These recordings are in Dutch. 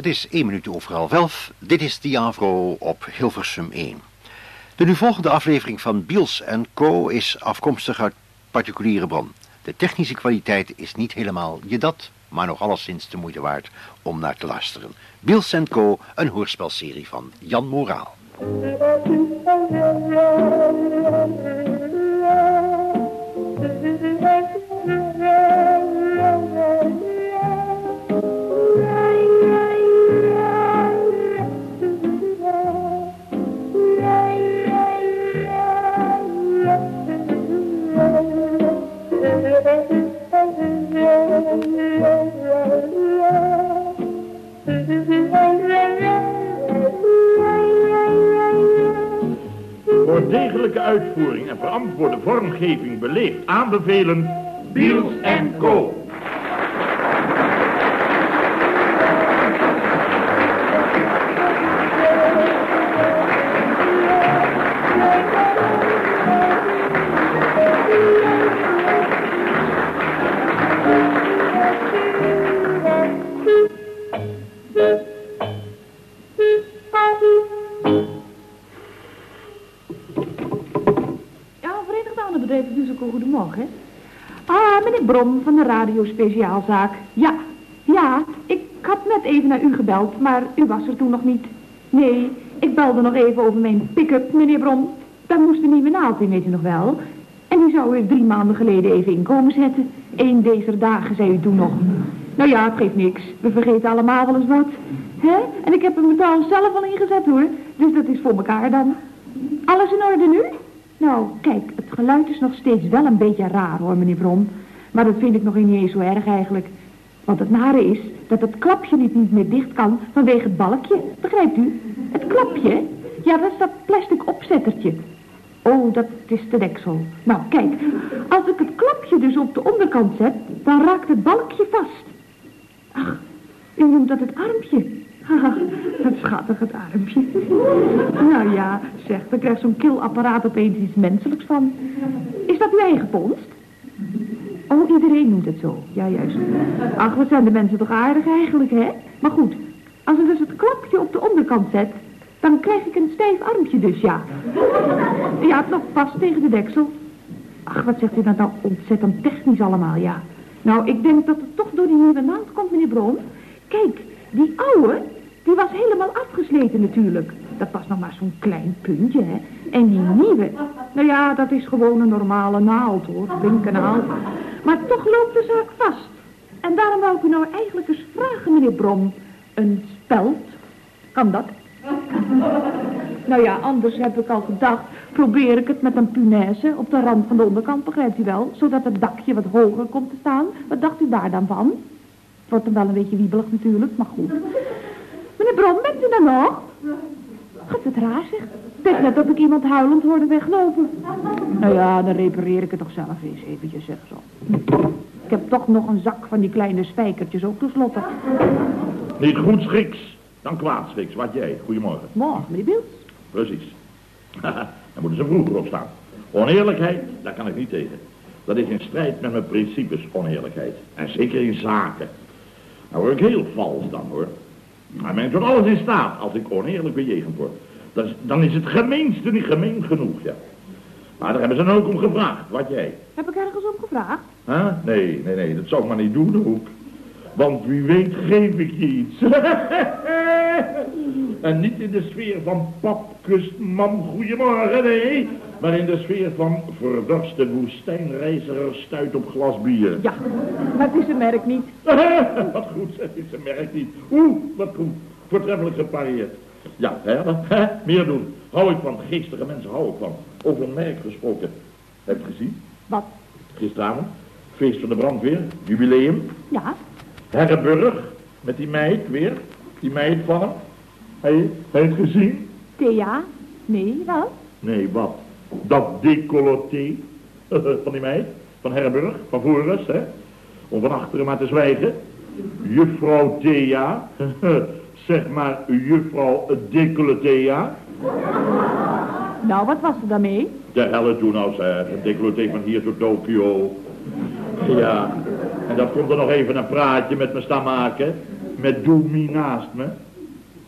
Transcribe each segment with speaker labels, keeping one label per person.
Speaker 1: Het is één minuut over half elf. Dit is Diavro op Hilversum 1. De nu volgende aflevering van Biels Co. is afkomstig uit particuliere bron. De technische kwaliteit is niet helemaal je dat, maar nog alleszins de moeite waard om naar te luisteren. Biels Co. een hoorspelserie van Jan Moraal.
Speaker 2: Voor degelijke uitvoering en verantwoorde vormgeving beleefd aanbevelen... Biels Co.
Speaker 3: Brom van de Radio Speciaalzaak. Ja, ja, ik had net even naar u gebeld, maar u was er toen nog niet. Nee, ik belde nog even over mijn pick-up, meneer Brom. Daar moest een nieuwe naald in, weet u nog wel. En die zou u drie maanden geleden even in komen zetten. Eén deze dagen, zei u toen nog. Nou ja, het geeft niks. We vergeten allemaal wel eens wat. hè? En ik heb hem trouwens zelf al ingezet, hoor. Dus dat is voor elkaar dan. Alles in orde nu? Nou, kijk, het geluid is nog steeds wel een beetje raar hoor, meneer Brom. Maar dat vind ik nog niet eens zo erg eigenlijk. Want het nare is dat het klapje niet, niet meer dicht kan vanwege het balkje. Begrijpt u? Het klapje? Ja, dat is dat plastic opzettertje. Oh, dat is de deksel. Nou, kijk, als ik het klapje dus op de onderkant zet, dan raakt het balkje vast. Ach, u noemt dat het armpje. Haha, wat schattig het armpje. Nou ja, zeg, daar krijgt zo'n killapparaat opeens iets menselijks van. Is dat uw eigen vondst? Oh, iedereen noemt het zo. Ja, juist. Ach, wat zijn de mensen toch aardig eigenlijk, hè? Maar goed, als ik dus het klapje op de onderkant zet, dan krijg ik een stijf armpje dus, ja. Ja, het loopt vast tegen de deksel. Ach, wat zegt u dat nou ontzettend technisch allemaal, ja. Nou, ik denk dat het toch door die nieuwe naald komt, meneer Bron. Kijk, die oude, die was helemaal afgesleten natuurlijk. Dat was nog maar zo'n klein puntje, hè. En die nieuwe, nou ja, dat is gewoon een normale naald, hoor. Flinke naald. Maar toch loopt de zaak vast. En daarom wou ik u nou eigenlijk eens vragen, meneer Brom. Een speld, kan dat? Nou ja, anders heb ik al gedacht, probeer ik het met een punaise op de rand van de onderkant, begrijpt u wel? Zodat het dakje wat hoger komt te staan. Wat dacht u daar dan van? Het wordt dan wel een beetje wiebelig natuurlijk, maar goed. Meneer Brom, bent u er nog? Gaat het raar zeg. Het is net dat ik iemand huilend hoorde weglopen. Nou ja, dan repareer ik het toch zelf eens eventjes, zeg zo. Ik heb toch nog een zak van die kleine spijkertjes ook tenslotte.
Speaker 2: Niet goed schiks, dan kwaad schiks. Wat jij? Goedemorgen.
Speaker 3: Morgen, meneer Biels.
Speaker 2: Precies. Daar moeten ze vroeger op staan. Oneerlijkheid, daar kan ik niet tegen. Dat is in strijd met mijn principes, oneerlijkheid. En zeker in zaken. Nou word ik heel vals dan, hoor. Maar men is tot alles in staat als ik oneerlijk bejegend word. Dan is, dan is het gemeenste niet gemeen genoeg, ja. Maar daar hebben ze dan ook om gevraagd, wat jij.
Speaker 3: Heb ik ergens om gevraagd?
Speaker 2: Huh? Nee, nee, nee, dat zou ik maar niet doen ook. Want wie weet geef ik je iets. en niet in de sfeer van pap, kust, mam, goeiemorgen, nee. Maar in de sfeer van verdorste woestijnreiziger stuit op glas bier.
Speaker 3: Ja, maar het is een merk niet.
Speaker 2: wat goed, het is een merk niet. Oeh, wat goed. Voortreffelijk gepareerd. Ja, hè, hè, meer doen. Hou ik van, geestige mensen hou ik van. Over een merk gesproken. Heb je het gezien?
Speaker 3: Wat?
Speaker 2: Gisteravond, feest van de brandweer, jubileum.
Speaker 3: Ja?
Speaker 2: Herrenburg, met die meid weer. Die meid van hem. Heb je heb je het gezien?
Speaker 3: Thea? Nee, wat?
Speaker 2: Nee, wat? Dat decolleté van die meid. Van Herrenburg, van Voorus, hè. Om van achteren maar te zwijgen. Juffrouw Thea. zeg maar juffrouw Decolletéa.
Speaker 3: Nou, wat was er daarmee?
Speaker 2: De helle toen nou zeg. Decolleté van hier tot Tokio. Ja. En dat komt er nog even een praatje met me staan maken. Met Doemie naast me.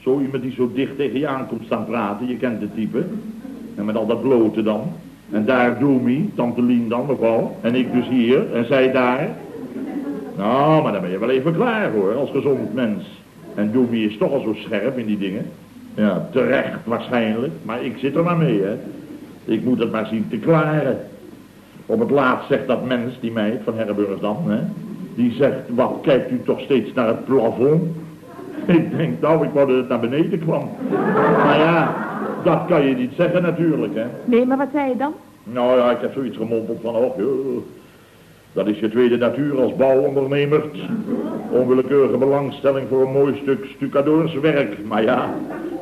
Speaker 2: Zo iemand die zo dicht tegen je aankomt staan praten, je kent het type. En met al dat blote dan. En daar Doemie, tante Lien dan mevrouw. En ik dus hier, en zij daar. Nou, maar dan ben je wel even klaar hoor, als gezond mens. En Doemie is toch al zo scherp in die dingen. Ja, terecht waarschijnlijk, maar ik zit er maar mee, hè. Ik moet het maar zien te klaren. Op het laatst zegt dat mens, die meid van Herrenburg dan, hè. Die zegt, wat kijkt u toch steeds naar het plafond? Ik denk, nou, ik wou dat het naar beneden kwam. Maar ja, dat kan je niet zeggen natuurlijk, hè.
Speaker 3: Nee, maar wat zei je dan?
Speaker 2: Nou ja, ik heb zoiets gemompeld van, oh, joh, dat is je tweede natuur als bouwondernemer. Onwillekeurige belangstelling voor een mooi stuk stucadoorswerk. Maar ja,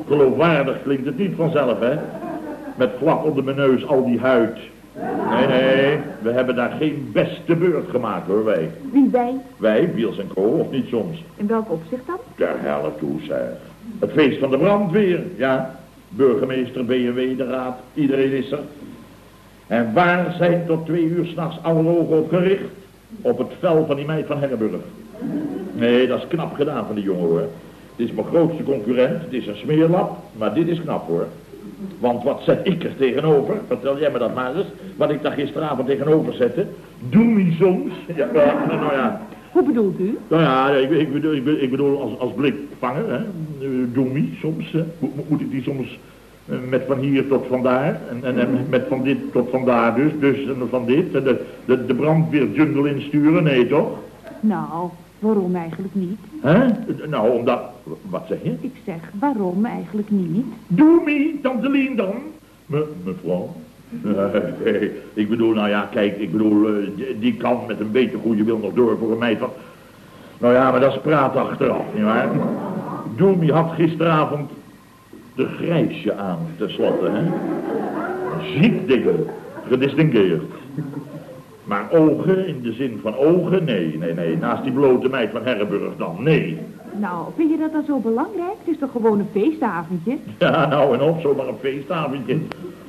Speaker 2: geloofwaardig klinkt het niet vanzelf, hè. Met vlak onder mijn neus al die huid. Nee, nee, we hebben daar geen beste beurt gemaakt, hoor, wij.
Speaker 3: Wie wij?
Speaker 2: Wij, Biels en Co, of niet soms?
Speaker 3: In welk opzicht dan?
Speaker 2: Ter helle toe, zeg. Het feest van de brandweer, ja. Burgemeester, BMW, de raad, iedereen is er. En waar zijn tot twee uur s'nachts alle ogen op gericht? Op het vel van die meid van Herrenburg. Nee, dat is knap gedaan van die jongen hoor. Het is mijn grootste concurrent, het is een smeerlap, maar dit is knap hoor. Want wat zet ik er tegenover? Vertel jij me dat maar eens. Wat ik daar gisteravond tegenover zette. Doe me soms. Ja, nou, ja.
Speaker 3: Hoe bedoelt u?
Speaker 2: Nou ja, ik, ik bedoel, ik bedoel, ik bedoel als, als blikvanger. Hè. Doe me soms. hè. Mo- mo- Moet ik die soms met van hier tot vandaar. En, en, en met van dit tot vandaar dus. Dus en van dit. En de, de, de brandweerjungle insturen. Nee toch?
Speaker 3: Nou, waarom eigenlijk niet?
Speaker 2: Hè? Nou, omdat... Wat zeg je?
Speaker 3: Ik zeg, waarom eigenlijk niet?
Speaker 2: Doe me, tante Lien dan. Me, mevrouw? Nee, nee, ik bedoel, nou ja, kijk, ik bedoel, eh, die- kan met een beetje goede wil nog door voor een meid van... Nou ja, maar dat is praten achteraf, nietwaar? Doemie had gisteravond de grijsje aan, tenslotte, hè? Ziek dingen, gedistingeerd. Maar ogen, in de zin van ogen, nee, nee, nee. Naast die blote meid van Herrenburg dan, nee.
Speaker 3: Nou, vind je dat dan zo belangrijk? Het is toch gewoon een feestavondje?
Speaker 2: Ja, nou en op, zomaar een feestavondje.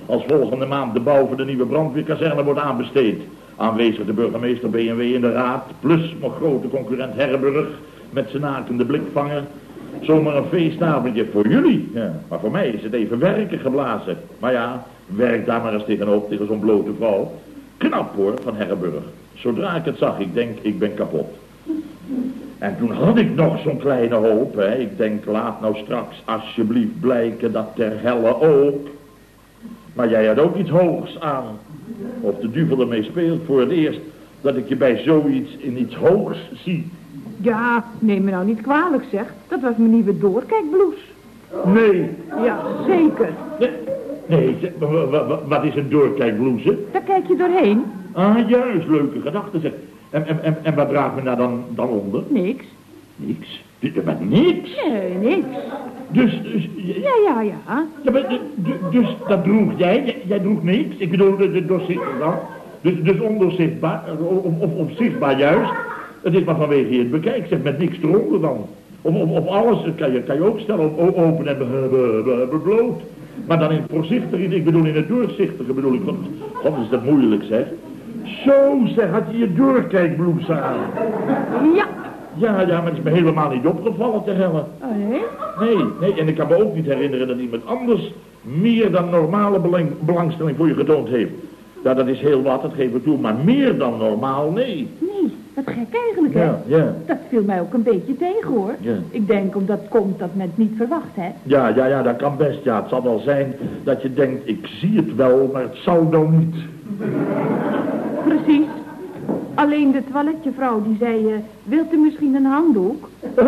Speaker 2: Als volgende maand de bouw voor de nieuwe brandweerkazerne wordt aanbesteed. Aanwezig de burgemeester BMW in de raad, plus mijn grote concurrent Herrenburg met zijn nakende blikvanger. Zomaar een feestavondje voor jullie. Ja, maar voor mij is het even werken geblazen. Maar ja, werk daar maar eens tegenop, tegen zo'n blote vrouw. Knap hoor, van Herrenburg. Zodra ik het zag, ik denk, ik ben kapot. En toen had ik nog zo'n kleine hoop, hè. Ik denk, laat nou straks alsjeblieft blijken dat ter helle ook. Maar jij had ook iets hoogs aan. Of de duivel ermee speelt voor het eerst dat ik je bij zoiets in iets hoogs zie.
Speaker 3: Ja, neem me nou niet kwalijk zeg. Dat was mijn nieuwe doorkijkblouse.
Speaker 2: Nee,
Speaker 3: Ja, zeker.
Speaker 2: nee, nee wat is een doorkijkblouse?
Speaker 3: Daar kijk je doorheen.
Speaker 2: Ah, juist, leuke gedachte zeg. En, en, en, en wat draagt men daar dan, dan onder?
Speaker 3: Niks.
Speaker 2: Niks. Maar niks.
Speaker 3: Nee, niks.
Speaker 2: Dus, dus
Speaker 3: Ja, ja, ja.
Speaker 2: Dus dat droeg jij? Jij, jij droeg niks? Ik bedoel, de, de? Dus, dus ondoorzichtbaar, of, of, of zichtbaar juist? Het is maar vanwege je het bekijkt, zeg, met niks eronder dan. Of, of, of alles kan je, kan je ook stellen, op open en be- be- be- be- bloot. Maar dan in het voorzichtige, ik bedoel in het doorzichtige bedoel ik, want, god is dat moeilijk zeg. Zo zeg, had je je doorkijkblouse aan.
Speaker 3: Ja.
Speaker 2: Ja, ja, maar het is me helemaal niet opgevallen te hellen.
Speaker 3: Oh, nee?
Speaker 2: Nee, nee, en ik kan me ook niet herinneren dat iemand anders meer dan normale belang- belangstelling voor je getoond heeft. Ja, dat is heel wat, dat geef ik toe, maar meer dan normaal, nee.
Speaker 3: Nee, wat gek eigenlijk, hè?
Speaker 2: Ja, ja.
Speaker 3: Dat viel mij ook een beetje tegen, hoor.
Speaker 2: Ja.
Speaker 3: Ik denk omdat het komt dat men het niet verwacht, hè?
Speaker 2: Ja, ja, ja, dat kan best, ja. Het zal wel zijn dat je denkt, ik zie het wel, maar het zal wel niet.
Speaker 3: Precies. Alleen de toiletjevrouw die zei, eh, wilt u misschien een handdoek?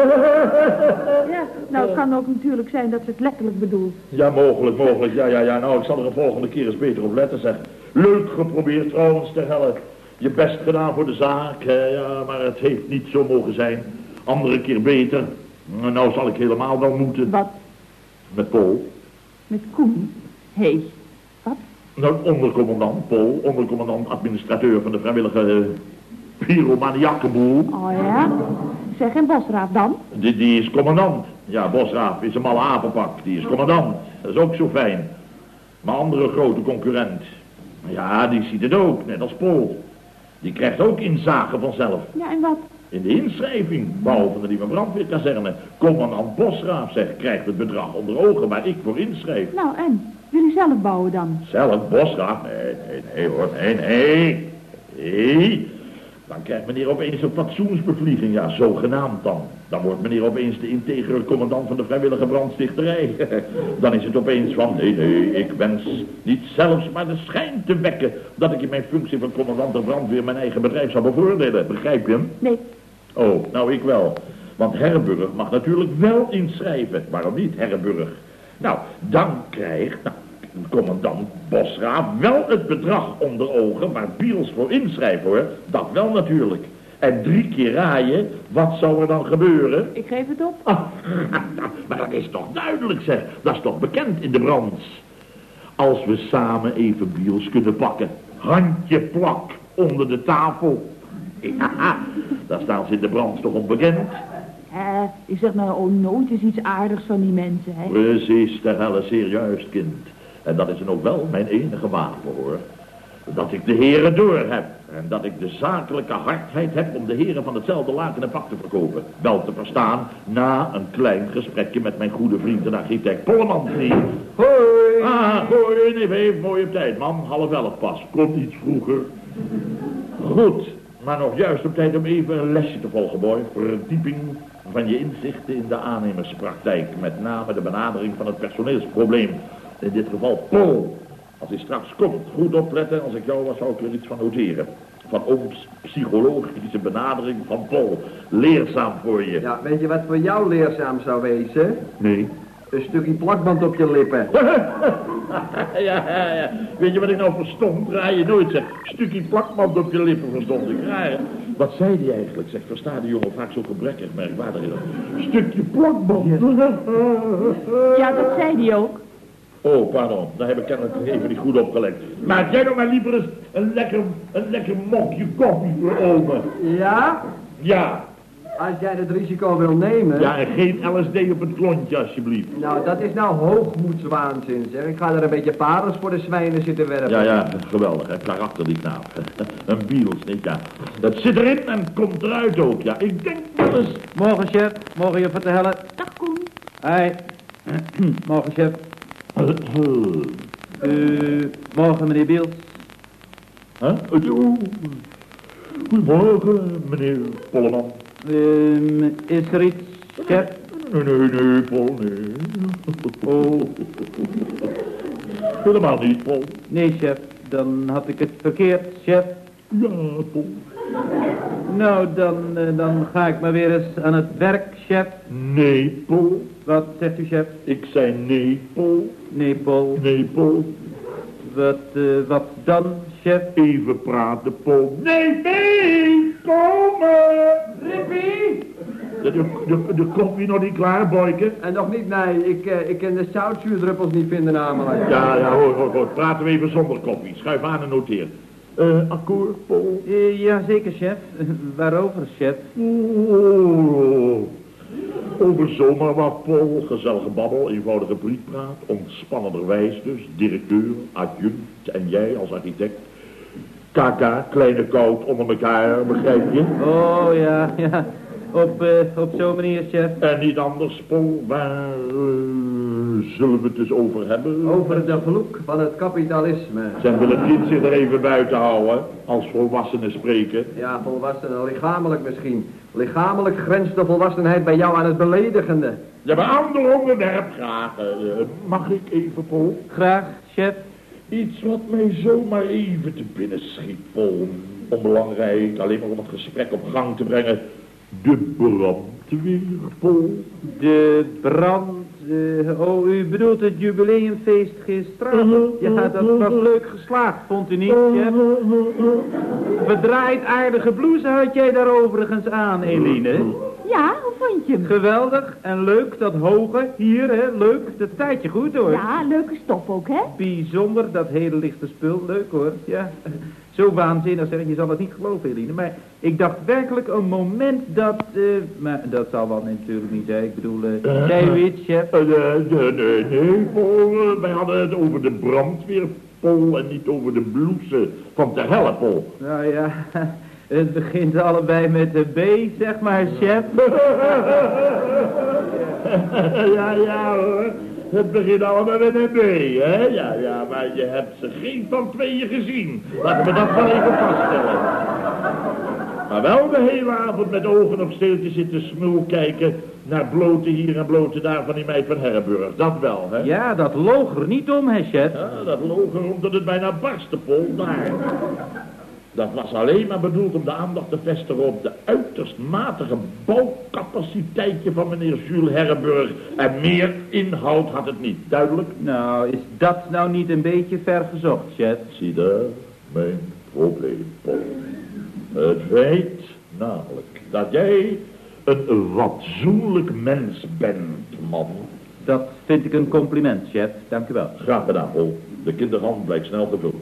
Speaker 3: ja, nou het kan ook natuurlijk zijn dat ze het letterlijk bedoelt.
Speaker 2: Ja, mogelijk, mogelijk, ja, ja, ja. Nou, ik zal er een volgende keer eens beter op letten, zeg. Leuk geprobeerd trouwens, ter helle. Je best gedaan voor de zaak, hè, ja, maar het heeft niet zo mogen zijn. Andere keer beter. Nou, zal ik helemaal wel moeten.
Speaker 3: Wat?
Speaker 2: Met Paul.
Speaker 3: Met Koen? Hé, hey, wat?
Speaker 2: Nou, ondercommandant Paul, ondercommandant administrateur van de vrijwillige uh.
Speaker 3: Oh ja? Zeg, en Bosraaf dan?
Speaker 2: Die, die is commandant. Ja, Bosraaf is een malle apenpak. Die is commandant. Dat is ook zo fijn. Maar andere grote concurrent. Ja, die ziet het ook, net als Paul. Die krijgt ook inzage vanzelf.
Speaker 3: Ja, en wat?
Speaker 2: In de inschrijving, behalve de nieuwe brandweerkazerne. Commandant Bosraaf zegt, krijgt het bedrag onder ogen waar ik voor inschrijf.
Speaker 3: Nou, en? Wil u zelf bouwen dan?
Speaker 2: Zelf Bosraaf? Nee, nee, nee hoor, nee, nee. Nee. Dan krijgt meneer opeens een fatsoensbevlieging, ja, zogenaamd dan. Dan wordt meneer opeens de integere commandant van de vrijwillige brandstichterij. Dan is het opeens van, nee, nee, ik wens niet zelfs maar de schijn te wekken... dat ik in mijn functie van commandant de brandweer mijn eigen bedrijf zou bevoordelen. Begrijp je hem?
Speaker 3: Nee.
Speaker 2: Oh, nou ik wel. Want Herrenburg mag natuurlijk wel inschrijven. Waarom niet, Herrenburg? Nou, dan krijgt nou, commandant Bosraaf wel het bedrag onder ogen... waar Biels voor inschrijft, hoor. Dat wel natuurlijk. En drie keer raaien, wat zou er dan gebeuren?
Speaker 3: Ik geef het op.
Speaker 2: Ah, maar dat is toch duidelijk, zeg. Dat is toch bekend in de brands. Als we samen even Biels kunnen pakken. Handje plak onder de tafel. Ja, daar staan ze in de brands toch onbekend.
Speaker 3: Eh, ik zeg nou oh, nooit eens iets aardigs van die mensen, hè?
Speaker 2: Precies, ter helle serieus, kind. En dat is dan ook wel mijn enige wapen, hoor. Dat ik de heren door heb. En dat ik de zakelijke hardheid heb om de heren van hetzelfde laken en pak te verkopen. Wel te verstaan na een klein gesprekje met mijn goede vriend en architect Polleman.
Speaker 4: Hoi!
Speaker 2: Ah, even mooi op tijd, man. Half elf pas. Komt iets vroeger. Goed, maar nog juist op tijd om even een lesje te volgen, boy. Verdieping van je inzichten in de aannemerspraktijk. Met name de benadering van het personeelsprobleem. In dit geval Paul. Als hij straks komt, goed opletten. Als ik jou was, zou ik er iets van noteren. Van ooms psychologische benadering van Paul. Leerzaam voor je.
Speaker 4: Ja, weet je wat voor jou leerzaam zou wezen?
Speaker 2: Nee.
Speaker 4: Een stukje plakband op je lippen.
Speaker 2: ja, ja, ja. Weet je wat ik nou verstond? Draai je nooit, zeg. Stukje plakband op je lippen verstond ik. Ja, ja. Wat zei die eigenlijk? Zeg, versta die jongen vaak zo gebrekkig, merkwaardig. Stukje plakband.
Speaker 3: Ja, dat zei hij ook.
Speaker 2: Oh, pardon. Daar heb ik kennelijk even niet goed opgelet. Maak jij nog maar liever eens een lekker, een lekker mokje koffie voor.
Speaker 4: Ja?
Speaker 2: Ja.
Speaker 4: Als jij het risico wil nemen...
Speaker 2: Ja, en geen LSD op het klontje, alsjeblieft.
Speaker 4: Nou, dat is nou hoogmoedswaanzin, zeg. Ik ga er een beetje parels voor de zwijnen zitten werpen.
Speaker 2: Ja, ja, geweldig, hè. Karakter die knaap. een biels, niet ja. Dat zit erin en komt eruit ook, ja. Ik denk wel eens...
Speaker 5: Morgen, chef. Morgen je vertellen.
Speaker 3: Dag, Koen.
Speaker 5: Hoi. morgen, chef. Uh, morgen, meneer Biels.
Speaker 2: Huh? Oh, Goedemorgen, meneer Polleman.
Speaker 5: Uh, is er iets, chef?
Speaker 2: Nee, nee, nee, Paul, nee.
Speaker 5: Oh,
Speaker 2: Helemaal niet, Paul.
Speaker 5: nee, chef. Dan had ik het verkeerd, chef.
Speaker 2: Ja, Paul.
Speaker 5: Nou, dan, eh, dan ga ik maar weer eens aan het werk, chef.
Speaker 2: Nee, Paul.
Speaker 5: Wat zegt u, chef?
Speaker 2: Ik zei nee, Paul.
Speaker 5: Nee, Paul.
Speaker 2: Nee, Paul.
Speaker 5: Wat, eh, wat dan, chef?
Speaker 2: Even praten, Paul. Nee, nee, komen!
Speaker 4: Rippie!
Speaker 2: De, de, de, de koffie nog niet klaar, boyke?
Speaker 4: En nog niet, nee. Ik, eh, ik kan de zoutzuurdruppels niet vinden namelijk.
Speaker 2: Ja, ja, hoor, hoor, hoor. Praten we even zonder koffie. Schuif aan en noteer. Eh, akkoord, Paul?
Speaker 5: Uh, Jazeker, chef. waarover, chef?
Speaker 2: Oh, over zomaar wat, Paul. Gezellige babbel, eenvoudige briefpraat. Ontspannenderwijs dus. Directeur, adjunct en jij als architect. KK, kleine koud onder elkaar, begrijp je?
Speaker 5: Oh, ja, ja. Op, eh, op zo'n manier, chef.
Speaker 2: En niet anders, Paul. Waar eh, zullen we het dus over hebben?
Speaker 4: Over de vloek van het kapitalisme.
Speaker 2: Zijn wil het kind zich er even buiten houden, als volwassenen spreken?
Speaker 4: Ja, volwassenen, lichamelijk misschien. Lichamelijk grenst de volwassenheid bij jou aan het beledigende.
Speaker 2: Ja, maar ander onderwerp graag. Eh, mag ik even, Paul?
Speaker 5: Graag, chef.
Speaker 2: Iets wat mij zomaar even te binnen schiet, Paul. Onbelangrijk, alleen maar om het gesprek op gang te brengen. De brandweer, Paul.
Speaker 5: De brand... eh, oh, u bedoelt het jubileumfeest gisteren? Ja, dat was leuk geslaagd, vond u niet, chef? Verdraaid aardige blouse had jij daar overigens aan, Eline.
Speaker 3: Ja, hoe vond je hem?
Speaker 5: Geweldig en leuk, dat hoge, hier, hè, leuk. Dat staat je goed, hoor.
Speaker 3: Ja, leuke stof ook, hè?
Speaker 5: Bijzonder, dat hele lichte spul. Leuk hoor, ja. Zo waanzinnig zeg, je zal het niet geloven, Eline. Maar ik dacht werkelijk een moment dat... eh, maar dat zal wel natuurlijk niet zijn. Ik bedoel, eh zei u iets, chef?
Speaker 2: Eh, nee, nee, nee, nee, Paul. eh, Wij hadden het over de brandweer, Paul, en niet over de blouse van de helle, Paul.
Speaker 5: Nou ja, Het begint allebei met de B, zeg maar, chef.
Speaker 2: ja, ja hoor. Het begint allemaal met een B, hè? Ja, ja, maar je hebt ze geen van tweeën gezien. Laten we dat wel even vaststellen. Maar wel de hele avond met ogen op steeltje zitten smul kijken naar blote hier en blote daar van die meid van Herrenburg. Dat wel, hè?
Speaker 5: Ja, dat loog er niet om, hè, chef.
Speaker 2: Ja, dat loog erom dat het bijna barstte, Pol, daar. Dat was alleen maar bedoeld om de aandacht te vestigen op de uiterst matige bouwcapaciteitje van meneer Jules Herrenburg. En meer inhoud had het niet, duidelijk?
Speaker 5: Nou, is dat nou niet een beetje ver gezocht, chef?
Speaker 2: Zie daar mijn probleem, Paul. Het feit namelijk dat jij een fatsoenlijk mens bent, man.
Speaker 5: Dat vind ik een compliment, chef. Dank u wel.
Speaker 2: Graag gedaan, Paul. De kinderhand blijkt snel gevuld.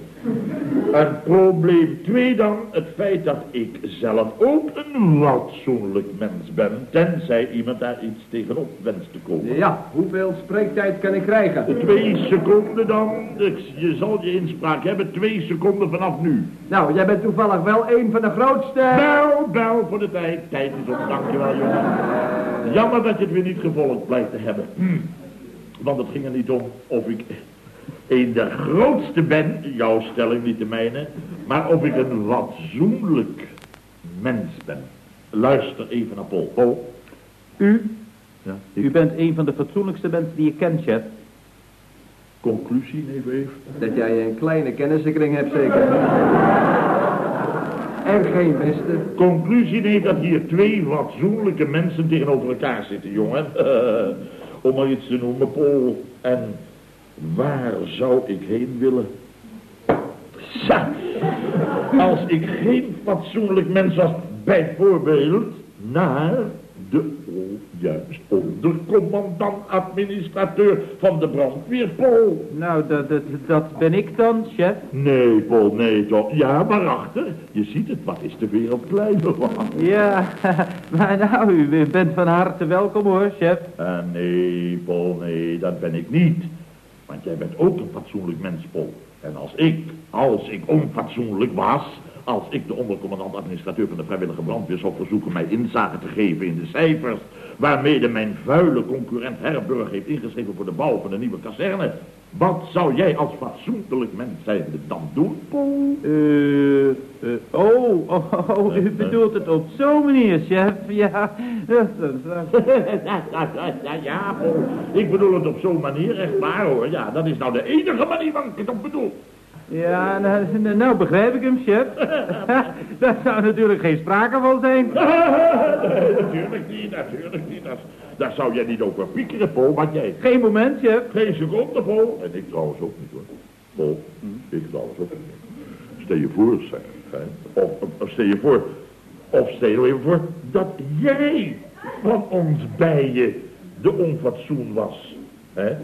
Speaker 2: En probleem 2 dan, het feit dat ik zelf ook een fatsoenlijk mens ben, tenzij iemand daar iets tegenop wenst te komen.
Speaker 4: Ja, hoeveel spreektijd kan ik krijgen?
Speaker 2: Twee seconden dan, je zal je inspraak hebben, twee seconden vanaf nu.
Speaker 4: Nou, jij bent toevallig wel een van de grootste...
Speaker 2: Bel, bel voor de tijd. Tijd is op, dankjewel jongen. Jammer dat je het weer niet gevolgd blijft te hebben. Hm. Want het ging er niet om of ik een de grootste ben, jouw stelling niet de mijne, maar of ik een fatsoenlijk mens ben. Luister even naar Paul. Paul?
Speaker 5: U?
Speaker 2: Ja,
Speaker 5: U bent een van de fatsoenlijkste mensen die ik ken, chef.
Speaker 2: conclusie, neef even.
Speaker 4: Dat jij een kleine kennissenkring hebt, zeker. En geen beste.
Speaker 2: Conclusie neemt dat hier twee fatsoenlijke mensen tegenover elkaar zitten, jongen. Om maar iets te noemen, Paul. En waar zou ik heen willen? Sa, als ik geen fatsoenlijk mens was, bijvoorbeeld naar de oh, juist ondercommandant-administrateur van de brandweer, Paul.
Speaker 5: Nou, dat, dat, dat ben ik dan, chef.
Speaker 2: Nee, Paul, nee toch. Ja, maar achter. Je ziet het, wat is de wereld klein geworden.
Speaker 5: Ja, maar nou, u bent van harte welkom hoor, chef.
Speaker 2: Eh, nee, Paul, nee, dat ben ik niet. Jij bent ook een fatsoenlijk mens. En als ik, als ik onfatsoenlijk was, als ik de ondercommandant-administrateur van de vrijwillige brandweer zou verzoeken mij inzage te geven in de cijfers, waarmee mijn vuile concurrent Herburg heeft ingeschreven voor de bouw van een nieuwe kazerne, wat zou jij als fatsoenlijk mens zijnde dan doen, Paul?
Speaker 5: Eh, eh, oh, oh, oh, u bedoelt het op zo'n manier, chef. Ja,
Speaker 2: ja, ja, ja, ja, Paul. Ik bedoel het op zo'n manier, echt waar hoor. Ja, dat is nou de enige manier waarop ik het op bedoel.
Speaker 5: ja nou, nou, nou begrijp ik hem, chef. Daar zou natuurlijk geen sprake van zijn.
Speaker 2: nee, natuurlijk niet, natuurlijk niet. Daar zou jij niet over piekeren, Paul, want jij...
Speaker 5: Geen moment, chef.
Speaker 2: Geen seconde, Paul. En ik trouwens ook niet, hoor. Paul, ik trouwens ook niet. Stel je voor, zeg. Hè? Of, of, stel je voor... Of stel je even voor dat jij van ons bijen de onfatsoen was. Hè?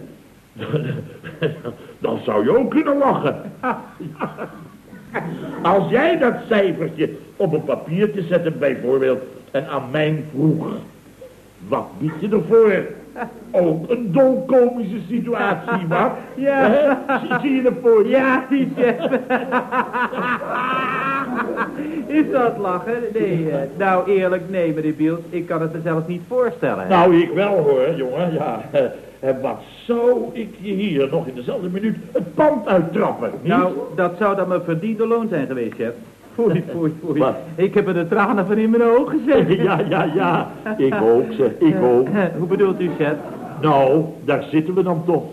Speaker 2: Dan zou je ook kunnen lachen. Als jij dat cijfertje op een papiertje zette bijvoorbeeld en aan mij vroeg, wat bied je ervoor? Ook een dolkomische situatie, wat?
Speaker 5: Ja.
Speaker 2: Zie, je het voor je?
Speaker 5: Ja, die chef. Is dat lachen? Nee, eh, nou eerlijk, nee, meneer Biels. Ik kan het me zelf niet voorstellen. hè.
Speaker 2: Nou, ik wel hoor, jongen, ja. En wat zou ik je hier nog in dezelfde minuut het pand uittrappen, niet?
Speaker 5: Nou, dat zou dan mijn verdiende loon zijn geweest, chef. Foei, foei, foei.
Speaker 2: Wat?
Speaker 5: Ik heb er de tranen van in mijn ogen gezet.
Speaker 2: Ja, ja, ja, ik ook, zeg, ik ook.
Speaker 5: Eh, Hoe bedoelt u, chef?
Speaker 2: Nou, daar zitten we dan toch.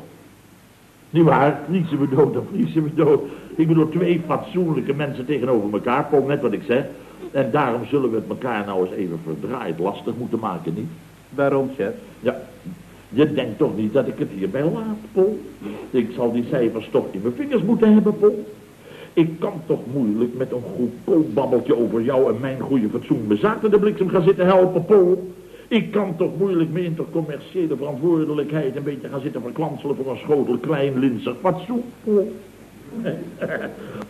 Speaker 2: Niet waar? Vriezen we dood, dan vriezen we dood. Ik bedoel, twee fatsoenlijke mensen tegenover elkaar, Paul, net wat ik zeg. En daarom zullen we het elkaar nou eens even verdraaid lastig moeten maken, niet?
Speaker 5: Waarom, chef?
Speaker 2: Ja, je denkt toch niet dat ik het hierbij laat, Paul? Ik zal die cijfers toch in mijn vingers moeten hebben, Paul. Ik kan toch moeilijk met een goedkoop babbeltje over jou en mijn goede fatsoen bezaken de bliksem gaan zitten helpen, Paul. Ik kan toch moeilijk mijn intercommerciële verantwoordelijkheid een beetje gaan zitten verkwanselen voor een schotel klein linzig fatsoen, Paul.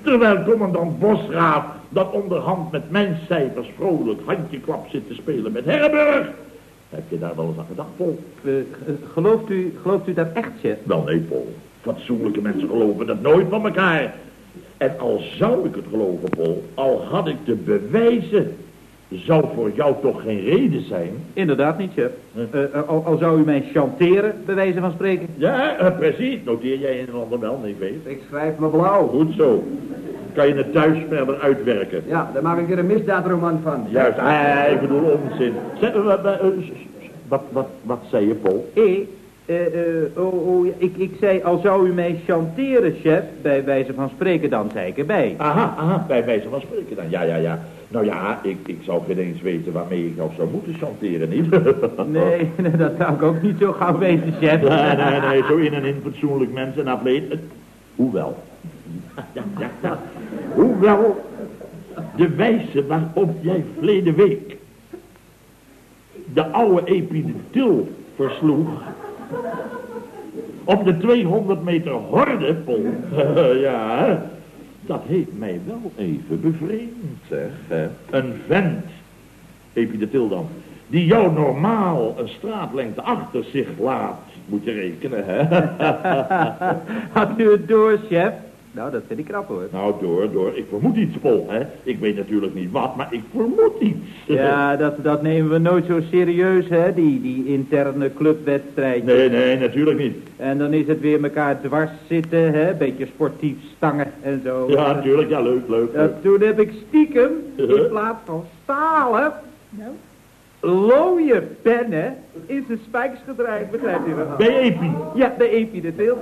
Speaker 2: Terwijl commandant Bosraad dat onderhand met mijn cijfers vrolijk handjeklap zit te spelen met Herrenburg. Heb je daar wel eens aan gedacht, Paul?
Speaker 5: Eh, eh, gelooft, u, gelooft u dat echt, chef?
Speaker 2: Wel nee, Paul. Fatsoenlijke mensen geloven dat nooit van elkaar. En al zou ik het geloven, Paul, al had ik de bewijzen, zou voor jou toch geen reden zijn?
Speaker 5: Inderdaad niet, chef. Eh, eh, al, al zou u mij chanteren, bij wijze van spreken.
Speaker 2: Ja, eh, precies. Noteer jij in een ander wel, nee, weet.
Speaker 4: Ik schrijf me blauw.
Speaker 2: Goed zo. Kan je het thuis verder uitwerken?
Speaker 4: Ja, daar maak ik er een misdaadroman van.
Speaker 2: Juist. Ah, ik bedoel onzin. Zeg, eh, wat, wat, wat, wat, wat zei je, Paul?
Speaker 5: Eh, oh, oh, ja, ik, ik zei, al zou u mij chanteren, chef, bij wijze van spreken, dan zei ik erbij.
Speaker 2: Aha, aha, bij wijze van spreken dan. Ja, ja, ja. Nou ja, ik, ik zou geen eens weten waarmee ik jou zou moeten chanteren, niet?
Speaker 5: Nee, dat zou ik ook niet zo gauw weten, chef.
Speaker 2: Nee, nee, nee, zo in en in fatsoenlijk mens en atleet. Hoewel. Ja, ja, ja. Hoewel, de wijze waarop jij verleden week de oude epidetil versloeg op de 200 meter horde, ja, dat heeft mij wel even bevreemd, zeg. Een vent, epidetil dan, die jou normaal een straatlengte achter zich laat, moet je rekenen, hè?
Speaker 5: Had u het door, chef? Nou, dat vind ik knap, hoor.
Speaker 2: nou, door, door. Ik vermoed iets, Pol, hè. Ik weet natuurlijk niet wat, maar ik vermoed iets.
Speaker 5: Ja, dat, dat nemen we nooit zo serieus, hè, die, die interne clubwedstrijd.
Speaker 2: Nee, nee, natuurlijk niet.
Speaker 5: En dan is het weer elkaar dwars zitten, hè, beetje sportief stangen en zo.
Speaker 2: Ja, natuurlijk, ja, leuk, leuk.
Speaker 5: Ja,
Speaker 2: leuk.
Speaker 5: toen heb ik stiekem, in
Speaker 2: Uh-huh.
Speaker 5: plaats van stalen,
Speaker 3: Nou,
Speaker 5: looie pennen in zijn spijkers gedraaid, begrijpt u wel?
Speaker 2: Bij Epi.
Speaker 5: Ja, de epi de til.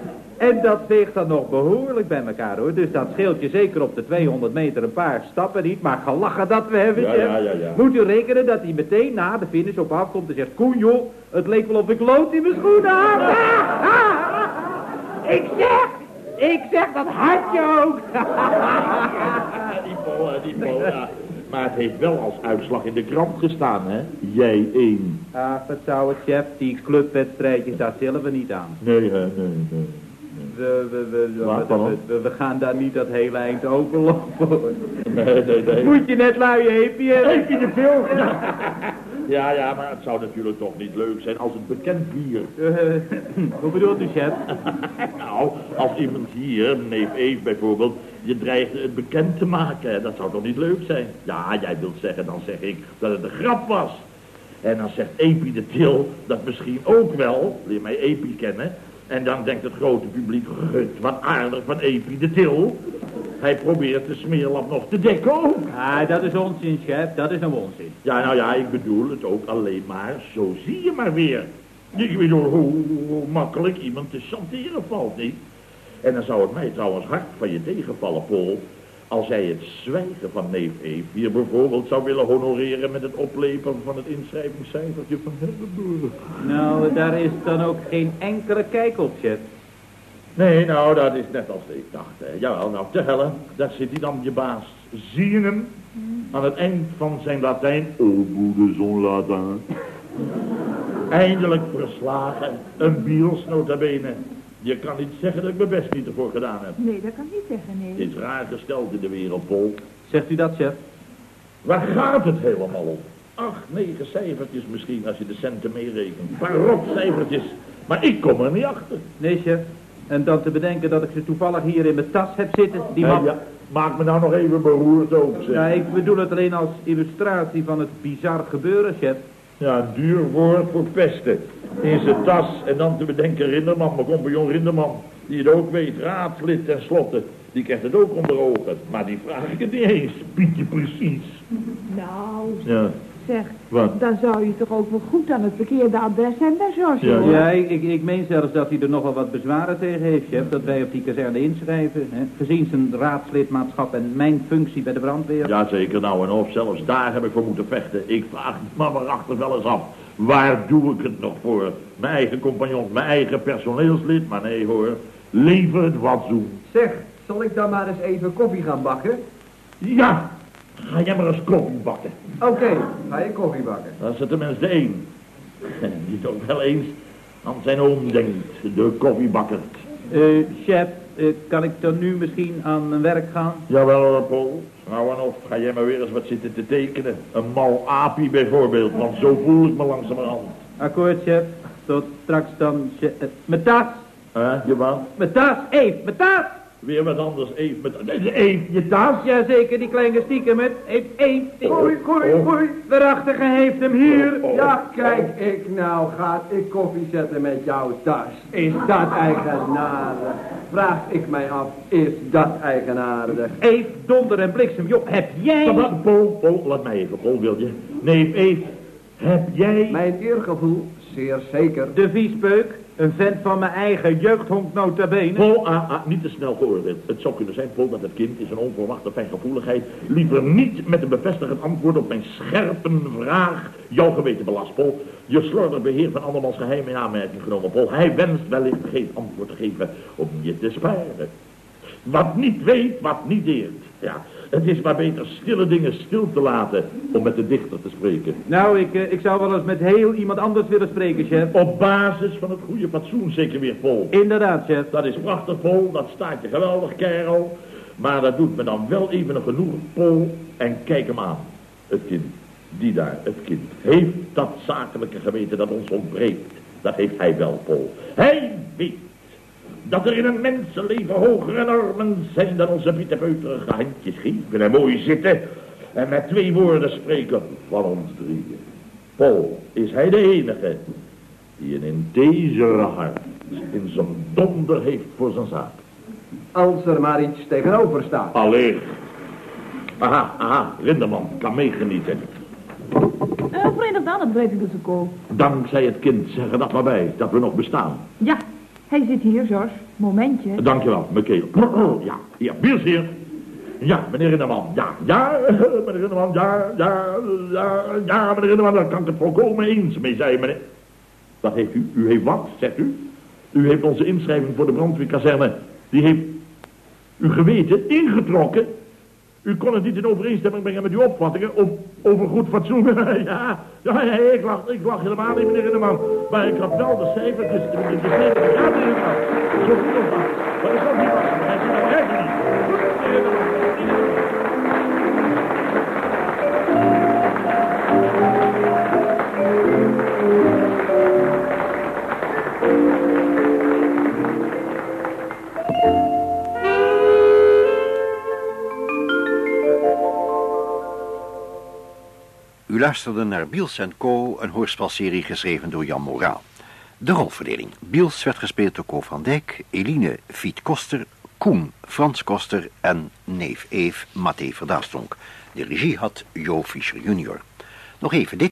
Speaker 5: En dat weegt dan nog behoorlijk bij elkaar hoor. Dus dat scheelt je zeker op de 200 meter een paar stappen niet. Maar gelachen dat we hebben.
Speaker 2: Ja, ja, ja, ja.
Speaker 5: Moet u rekenen dat hij meteen na de finish op afkomt en zegt... Koen joh, het leek wel of ik lood in mijn schoenen had. Ah, ah. Ik zeg, ik zeg dat had je ook.
Speaker 2: Die hè, die Pol, ja. Maar het heeft wel als uitslag in de krant gestaan, hè. Jij één.
Speaker 5: Ah, het chef, die clubwedstrijdjes, daar zullen we niet aan.
Speaker 2: Nee, hè, nee, nee.
Speaker 5: We, we, we, we,
Speaker 2: Wat dan?
Speaker 5: we, we- we gaan daar niet dat hele eind overlopen.
Speaker 2: Nee, nee, nee.
Speaker 5: Moet je net luie heepje hebben.
Speaker 2: Epi de film. Ja, ja, maar het zou natuurlijk toch niet leuk zijn als het bekend bier.
Speaker 5: Eh, hoe bedoelt u, chef?
Speaker 2: Nou, als iemand hier, neef Eve bijvoorbeeld, je dreigt het bekend te maken, dat zou toch niet leuk zijn? Ja, jij wilt zeggen, dan zeg ik dat het een grap was. En dan zegt Epi de Til dat misschien ook wel, leer mij Epi kennen. En dan denkt het grote publiek, gut, wat aardig van Epi de Til. Hij probeert de smeerlap nog te dekken ook.
Speaker 5: Ah, dat is onzin, chef. Dat is nou onzin.
Speaker 2: Ja, nou ja, ik bedoel het ook alleen maar, zo zie je maar weer. Ik bedoel, hoe, hoe makkelijk iemand te chanteren valt, niet? En dan zou het mij trouwens hard van je tegenvallen, Paul, als jij het zwijgen van neef Eve hier bijvoorbeeld zou willen honoreren met het opleveren van het inschrijvingscijfertje van Hebbenburg.
Speaker 5: Nou, daar is dan ook geen enkele kijk op.
Speaker 2: Nee, nou, dat is net als ik dacht. Hè. Jawel, nou, te hellen, daar zit hij dan, je baas. Zie je hem? Aan het eind van zijn Latijn. O, moeder, zo'n Latijn. Eindelijk verslagen. Een biels nota bene. Je kan niet zeggen dat ik mijn best niet ervoor gedaan heb.
Speaker 3: nee, dat kan ik niet zeggen, nee.
Speaker 2: Het is raar gesteld in de wereld, Paul.
Speaker 5: Zegt u dat, chef?
Speaker 2: Waar gaat het helemaal om? Acht, negen cijfertjes misschien, als je de centen meerekent. Een paar rotcijfertjes. Maar ik kom er niet achter.
Speaker 5: Nee, chef. En dan te bedenken dat ik ze toevallig hier in mijn tas heb zitten, die
Speaker 2: Hè,
Speaker 5: map.
Speaker 2: ja, maak me nou nog even beroerd ook, zeg.
Speaker 5: Ja, ik bedoel het alleen als illustratie van het bizar gebeuren, chef.
Speaker 2: Ja, een duur woord voor pesten. In zijn tas en dan te bedenken Rinderman, mijn compagnon Rinderman. Die het ook weet, raadslid tenslotte. Die krijgt het ook onder ogen. Maar die vraag ik het niet eens. Pietje precies.
Speaker 3: Nou,
Speaker 2: Ja,
Speaker 3: zeg,
Speaker 2: wat?
Speaker 3: dan zou je toch ook wel goed aan het verkeerde adres zijn bij George,
Speaker 2: Ja,
Speaker 3: hoor.
Speaker 5: Ja, ik, ik, ik meen zelfs dat hij er nogal wat bezwaren tegen heeft, chef. Dat wij op die kazerne inschrijven. Hè, gezien zijn raadslidmaatschap en mijn functie bij de brandweer.
Speaker 2: Jazeker, nou en of. Zelfs daar heb ik voor moeten vechten. Ik vraag me maar achter wel eens af. Waar doe ik het nog voor? Mijn eigen compagnon, mijn eigen personeelslid. Maar nee hoor, lever het watsoen.
Speaker 4: Zeg, zal ik dan maar eens even koffie gaan bakken?
Speaker 2: Ja, ga jij maar eens koffie bakken.
Speaker 4: Oké, ga je koffie bakken.
Speaker 2: Dat is er tenminste één. Die toch wel eens aan zijn oom denkt, de koffiebakker.
Speaker 5: Eh, chef, eh, kan ik dan nu misschien aan mijn werk gaan?
Speaker 2: Jawel Paul. Nou en of, ga jij maar weer eens wat zitten te tekenen. Een mal apie bijvoorbeeld, want zo voel ik me langzamerhand.
Speaker 5: Akkoord, chef. Tot straks dan, chef. Eh, mijn tas!
Speaker 2: Hè, je wat?
Speaker 5: Mijn! Hé, mijn tas!
Speaker 2: Weer wat anders, Eve met... Nee, Eve, je tas?
Speaker 5: Jazeker, die kleine stiekem met heeft één.
Speaker 4: Goei, goei,
Speaker 2: Oh.
Speaker 4: goei.
Speaker 5: De heeft hem hier.
Speaker 2: Oh.
Speaker 4: Ja, kijk, ik nou gaat ik koffie zetten met jouw tas. Is dat eigenaardig? Vraag ik mij af, is dat eigenaardig?
Speaker 5: Eef, donder en bliksem. Joh, heb jij...
Speaker 2: Stop, Paul, Paul, laat mij even, Paul, wil je? Nee, Eve, heb jij...
Speaker 4: Mijn eergevoel, zeer zeker.
Speaker 5: De viespeuk, een vent van mijn eigen jeugdhond nota bene.
Speaker 2: Paul, ah, ah, niet te snel geoordeeld. Het zou kunnen zijn, Paul, dat het kind is een onverwachte fijngevoeligheid liever niet met een bevestigend antwoord op mijn scherpe vraag jouw geweten belast, Paul. Je slordig beheer van andermans geheim in aanmerking genomen, Paul. Hij wenst wellicht geen antwoord te geven om je te sparen. Wat niet weet, wat niet deert. Ja, het is maar beter stille dingen stil te laten om met de dichter te spreken.
Speaker 5: Nou, ik, eh, ik zou wel eens met heel iemand anders willen spreken, chef.
Speaker 2: Op basis van het goede fatsoen zeker weer, Paul.
Speaker 5: Inderdaad, chef.
Speaker 2: Dat is prachtig, Paul. Dat staat je geweldig, kerel. Maar dat doet me dan wel even nog genoeg, Paul. En kijk hem aan. Het kind. Die daar, het kind. Heeft dat zakelijke geweten dat ons ontbreekt. Dat heeft hij wel, Paul. Hij weet dat er in een mensenleven hogere normen zijn dan onze bitterpeuterige handjes geven en mooi zitten. En met twee woorden spreken van ons drieën. Paul, is hij de enige die een in deze hart in zijn donder heeft voor zijn zaak.
Speaker 4: Als er maar iets tegenover staat.
Speaker 2: Allee. Aha, aha, Rinderman kan meegenieten.
Speaker 3: Uh, Verenigd Dannenbedrijf dus ook al.
Speaker 2: Dankzij het kind zeggen dat maar bij, dat we nog bestaan.
Speaker 3: Ja, hij zit hier, George. Momentje.
Speaker 2: Dankjewel, Michael. Ja, ja, Biels hier. Ja, meneer Rinderman. Ja, ja, meneer Rinderman. Ja, ja, ja, ja, meneer Rinderman. Daar kan ik het volkomen eens mee zijn, meneer. Wat heeft u? U heeft wat, zegt u? U heeft onze inschrijving voor de brandweerkazerne. Die heeft uw geweten ingetrokken. U kon het niet in overeenstemming brengen met uw opvattingen over, over goed fatsoen. ja, ja, ik lag, ik helemaal niet, meneer Rinderman. Maar ik had wel de cijfertjes. De, de, de cijfertjes. Ja, meneer Rinderman. Zo goed dat. Maar ik kan niet wachten. Hij zit er niet. Goed, meneer.
Speaker 1: U luisterde naar Biels Co., een hoorspelserie geschreven door Jan Moraal. De rolverdeling. Biels werd gespeeld door Co van Dijk, Eline Fiet Koster, Koen Frans Koster en neef Eef Mathé Verdaastonk. De regie had Jo Fischer junior. Nog even dit.